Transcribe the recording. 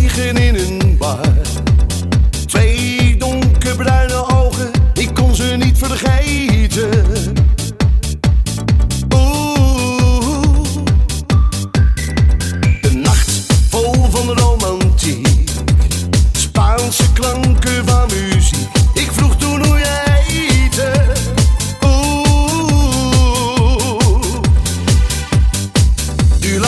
tegen in een bar. Twee donkerbruine ogen, ik kon ze niet vergeten. Oeh, de nacht vol van romantiek, Spaanse klanken van muziek. Ik vroeg toen hoe jij heette. Oeh. U